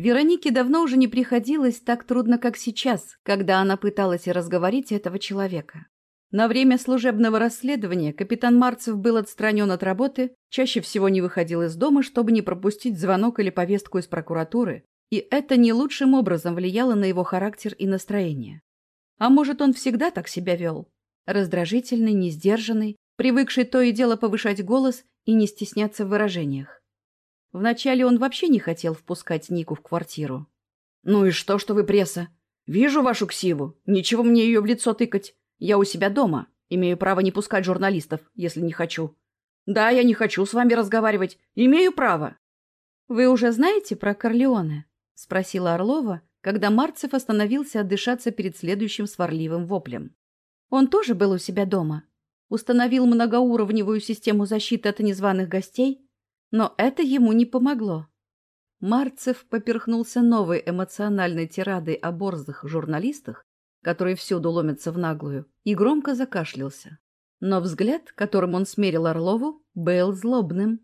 Веронике давно уже не приходилось так трудно, как сейчас, когда она пыталась разговорить этого человека. На время служебного расследования капитан Марцев был отстранен от работы, чаще всего не выходил из дома, чтобы не пропустить звонок или повестку из прокуратуры, и это не лучшим образом влияло на его характер и настроение. А может, он всегда так себя вел? Раздражительный, несдержанный, привыкший то и дело повышать голос и не стесняться в выражениях. Вначале он вообще не хотел впускать Нику в квартиру. «Ну и что, что вы пресса? Вижу вашу ксиву. Ничего мне ее в лицо тыкать. Я у себя дома. Имею право не пускать журналистов, если не хочу. Да, я не хочу с вами разговаривать. Имею право. Вы уже знаете про Корлеоне? Спросила Орлова, когда Марцев остановился отдышаться перед следующим сварливым воплем. Он тоже был у себя дома. Установил многоуровневую систему защиты от незваных гостей, но это ему не помогло. Марцев поперхнулся новой эмоциональной тирадой о борзых журналистах который всюду ломится в наглую, и громко закашлялся. Но взгляд, которым он смерил Орлову, был злобным.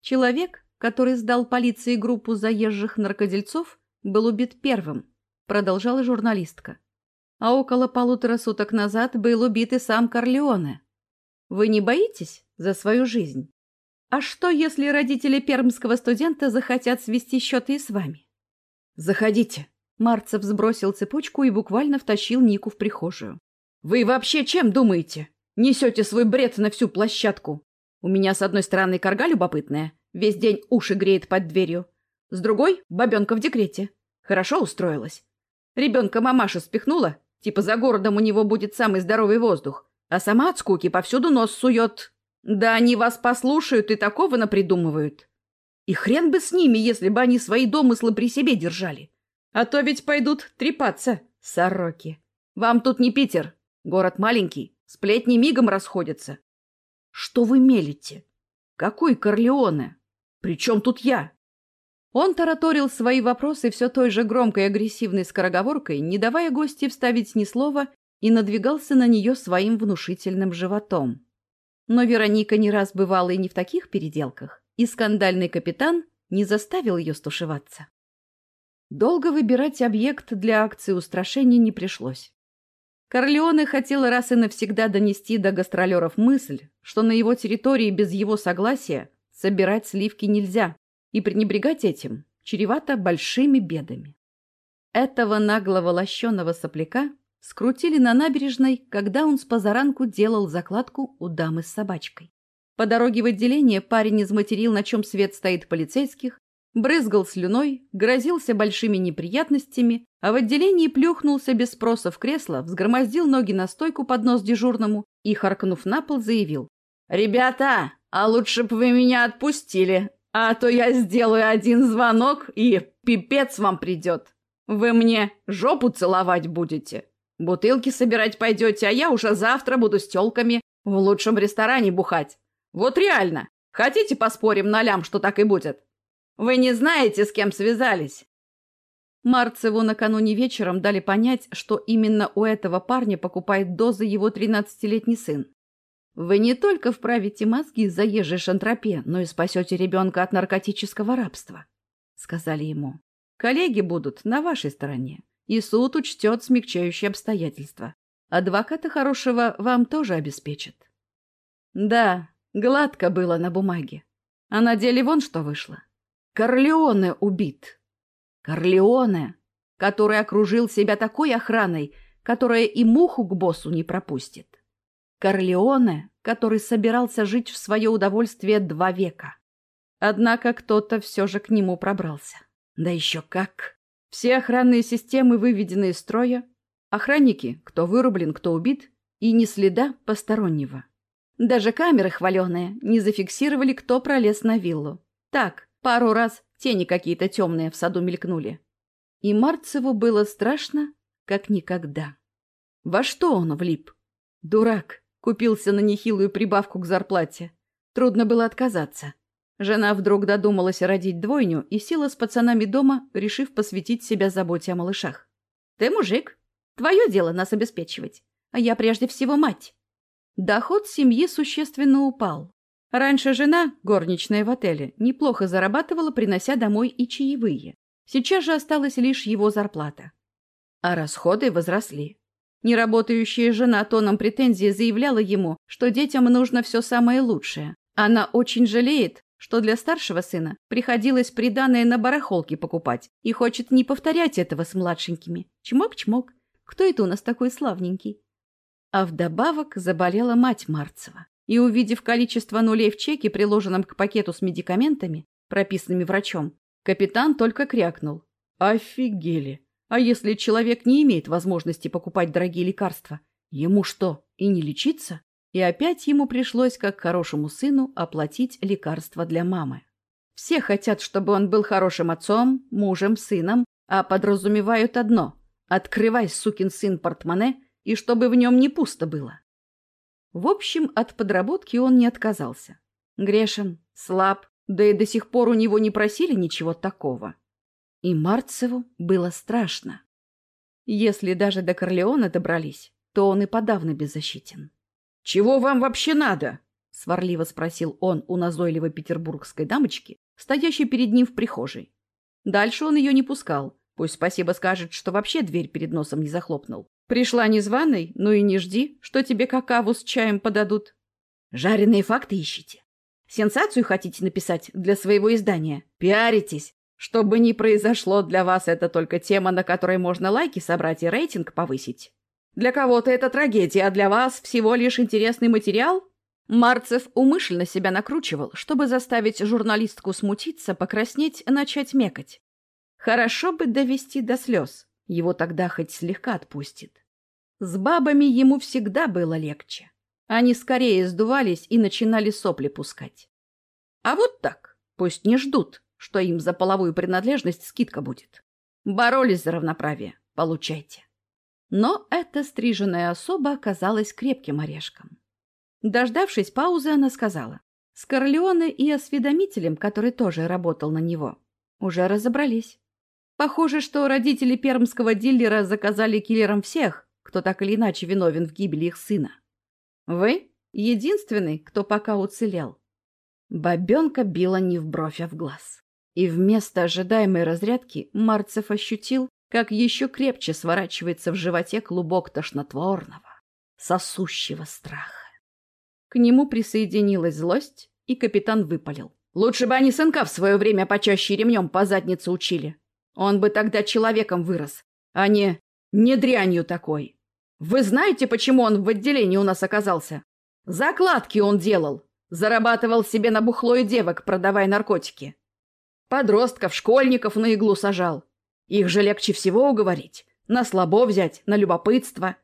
Человек, который сдал полиции группу заезжих наркодельцов, был убит первым, продолжала журналистка. А около полутора суток назад был убит и сам Корлеоне. Вы не боитесь за свою жизнь? А что, если родители пермского студента захотят свести счеты и с вами? Заходите, Марцев сбросил цепочку и буквально втащил Нику в прихожую. «Вы вообще чем думаете? Несете свой бред на всю площадку. У меня с одной стороны корга любопытная, весь день уши греет под дверью. С другой — бабенка в декрете. Хорошо устроилась. Ребенка мамаша спихнула, типа за городом у него будет самый здоровый воздух, а сама от скуки повсюду нос сует. Да они вас послушают и такого напридумывают. И хрен бы с ними, если бы они свои домыслы при себе держали. А то ведь пойдут трепаться, сороки. Вам тут не Питер. Город маленький, сплетни мигом расходятся. Что вы мелите? Какой Корлеоне? Причем тут я? Он тараторил свои вопросы все той же громкой агрессивной скороговоркой, не давая гости вставить ни слова, и надвигался на нее своим внушительным животом. Но Вероника не раз бывала и не в таких переделках, и скандальный капитан не заставил ее стушеваться. Долго выбирать объект для акции устрашения не пришлось. Корлеоне хотел раз и навсегда донести до гастролеров мысль, что на его территории без его согласия собирать сливки нельзя, и пренебрегать этим чревато большими бедами. Этого наглого лощеного сопляка скрутили на набережной, когда он с позаранку делал закладку у дамы с собачкой. По дороге в отделение парень изматерил, на чем свет стоит полицейских, брызгал слюной, грозился большими неприятностями, а в отделении плюхнулся без спроса в кресло, взгромоздил ноги на стойку под нос дежурному и, харкнув на пол, заявил. «Ребята, а лучше бы вы меня отпустили, а то я сделаю один звонок, и пипец вам придет. Вы мне жопу целовать будете, бутылки собирать пойдете, а я уже завтра буду с тёлками в лучшем ресторане бухать. Вот реально, хотите поспорим на лям, что так и будет?» Вы не знаете, с кем связались?» Марцеву накануне вечером дали понять, что именно у этого парня покупает дозы его тринадцатилетний сын. Вы не только вправите мозги заезжей шантропе, но и спасете ребенка от наркотического рабства, — сказали ему. Коллеги будут на вашей стороне, и суд учтет смягчающие обстоятельства. Адвоката хорошего вам тоже обеспечат. Да, гладко было на бумаге, а на деле вон что вышло. Корлеоне убит. Корлеоне, который окружил себя такой охраной, которая и муху к боссу не пропустит. Корлеоне, который собирался жить в свое удовольствие два века. Однако кто-то все же к нему пробрался. Да еще как! Все охранные системы выведены из строя, охранники, кто вырублен, кто убит, и ни следа постороннего. Даже камеры хваленые не зафиксировали, кто пролез на виллу. Так, Пару раз тени какие-то темные в саду мелькнули. И Марцеву было страшно, как никогда. Во что он влип? Дурак. Купился на нехилую прибавку к зарплате. Трудно было отказаться. Жена вдруг додумалась родить двойню и села с пацанами дома, решив посвятить себя заботе о малышах. «Ты мужик. Твое дело нас обеспечивать. А я прежде всего мать». Доход семьи существенно упал. Раньше жена, горничная в отеле, неплохо зарабатывала, принося домой и чаевые. Сейчас же осталась лишь его зарплата. А расходы возросли. Неработающая жена тоном претензии заявляла ему, что детям нужно все самое лучшее. Она очень жалеет, что для старшего сына приходилось приданное на барахолке покупать и хочет не повторять этого с младшенькими. Чмок-чмок. Кто это у нас такой славненький? А вдобавок заболела мать Марцева. И, увидев количество нулей в чеке, приложенном к пакету с медикаментами, прописанными врачом, капитан только крякнул. «Офигели! А если человек не имеет возможности покупать дорогие лекарства, ему что, и не лечиться?» И опять ему пришлось, как хорошему сыну, оплатить лекарства для мамы. Все хотят, чтобы он был хорошим отцом, мужем, сыном, а подразумевают одно – открывай, сукин сын, портмоне, и чтобы в нем не пусто было. В общем, от подработки он не отказался. Грешен, слаб, да и до сих пор у него не просили ничего такого. И Марцеву было страшно. Если даже до Корлеона добрались, то он и подавно беззащитен. «Чего вам вообще надо?» — сварливо спросил он у назойливой петербургской дамочки, стоящей перед ним в прихожей. Дальше он ее не пускал. Пусть спасибо скажет, что вообще дверь перед носом не захлопнул. Пришла незваной, ну и не жди, что тебе какаву с чаем подадут. Жареные факты ищите. Сенсацию хотите написать для своего издания? Пиаритесь. Чтобы не произошло для вас, это только тема, на которой можно лайки собрать и рейтинг повысить. Для кого-то это трагедия, а для вас всего лишь интересный материал? Марцев умышленно себя накручивал, чтобы заставить журналистку смутиться, покраснеть, начать мекать. Хорошо бы довести до слез, его тогда хоть слегка отпустит. С бабами ему всегда было легче. Они скорее сдувались и начинали сопли пускать. А вот так, пусть не ждут, что им за половую принадлежность скидка будет. Боролись за равноправие, получайте. Но эта стриженная особа оказалась крепким орешком. Дождавшись паузы, она сказала. С Корлеоне и осведомителем, который тоже работал на него, уже разобрались. Похоже, что родители пермского дилера заказали киллерам всех, кто так или иначе виновен в гибели их сына. Вы — единственный, кто пока уцелел. Бабенка била не в бровь, а в глаз. И вместо ожидаемой разрядки Марцев ощутил, как еще крепче сворачивается в животе клубок тошнотворного, сосущего страха. К нему присоединилась злость, и капитан выпалил. «Лучше бы они сынка в свое время почаще ремнем по заднице учили. Он бы тогда человеком вырос, а не... не дрянью такой. Вы знаете, почему он в отделении у нас оказался? Закладки он делал, зарабатывал себе на бухло и девок, продавая наркотики. Подростков, школьников на иглу сажал. Их же легче всего уговорить. На слабо взять, на любопытство.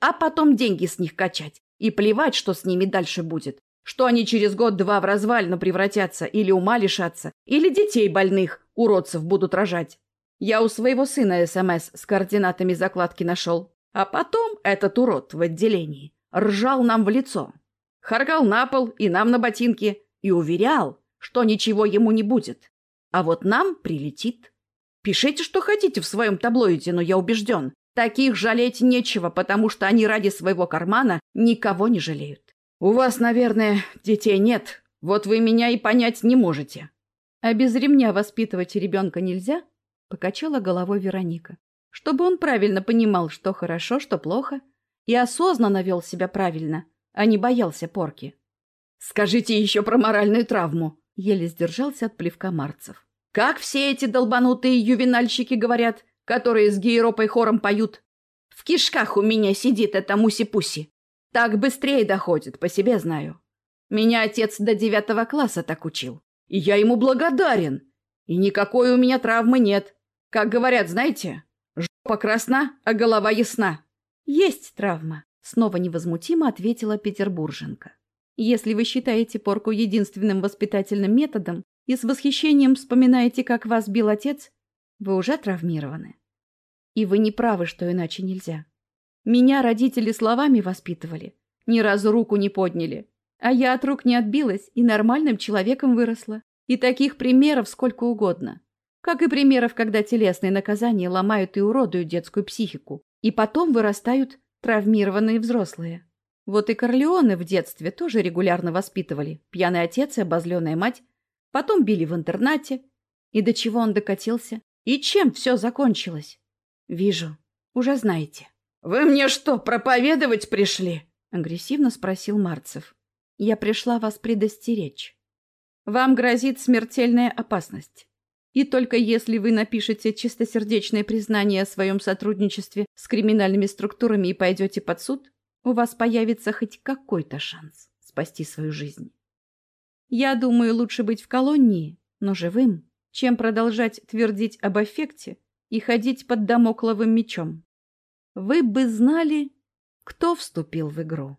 А потом деньги с них качать. И плевать, что с ними дальше будет. Что они через год-два в развалину превратятся, или ума лишатся, или детей больных, уродцев будут рожать. Я у своего сына СМС с координатами закладки нашел. А потом этот урод в отделении ржал нам в лицо. Харкал на пол и нам на ботинки. И уверял, что ничего ему не будет. А вот нам прилетит. Пишите, что хотите в своем таблоиде, но я убежден, таких жалеть нечего, потому что они ради своего кармана никого не жалеют. У вас, наверное, детей нет, вот вы меня и понять не можете. А без ремня воспитывать ребенка нельзя? Покачала головой Вероника. Чтобы он правильно понимал, что хорошо, что плохо, и осознанно вел себя правильно, а не боялся порки. «Скажите еще про моральную травму!» Еле сдержался от плевка Марцев. Как все эти долбанутые ювенальщики говорят, которые с гейропой хором поют? В кишках у меня сидит эта муси-пуси. Так быстрее доходит, по себе знаю. Меня отец до девятого класса так учил. И я ему благодарен. И никакой у меня травмы нет. Как говорят, знаете, жопа красна, а голова ясна. Есть травма, снова невозмутимо ответила Петербурженко. Если вы считаете порку единственным воспитательным методом, и с восхищением вспоминаете, как вас бил отец, вы уже травмированы. И вы не правы, что иначе нельзя. Меня родители словами воспитывали, ни разу руку не подняли, а я от рук не отбилась и нормальным человеком выросла. И таких примеров сколько угодно. Как и примеров, когда телесные наказания ломают и уродуют детскую психику, и потом вырастают травмированные взрослые. Вот и Корлеоне в детстве тоже регулярно воспитывали. Пьяный отец и обозленная мать. Потом били в интернате. И до чего он докатился? И чем все закончилось? Вижу. Уже знаете. «Вы мне что, проповедовать пришли?» — агрессивно спросил Марцев. «Я пришла вас предостеречь. Вам грозит смертельная опасность. И только если вы напишете чистосердечное признание о своем сотрудничестве с криминальными структурами и пойдете под суд, у вас появится хоть какой-то шанс спасти свою жизнь. Я думаю, лучше быть в колонии, но живым, чем продолжать твердить об эффекте и ходить под домокловым мечом. Вы бы знали, кто вступил в игру.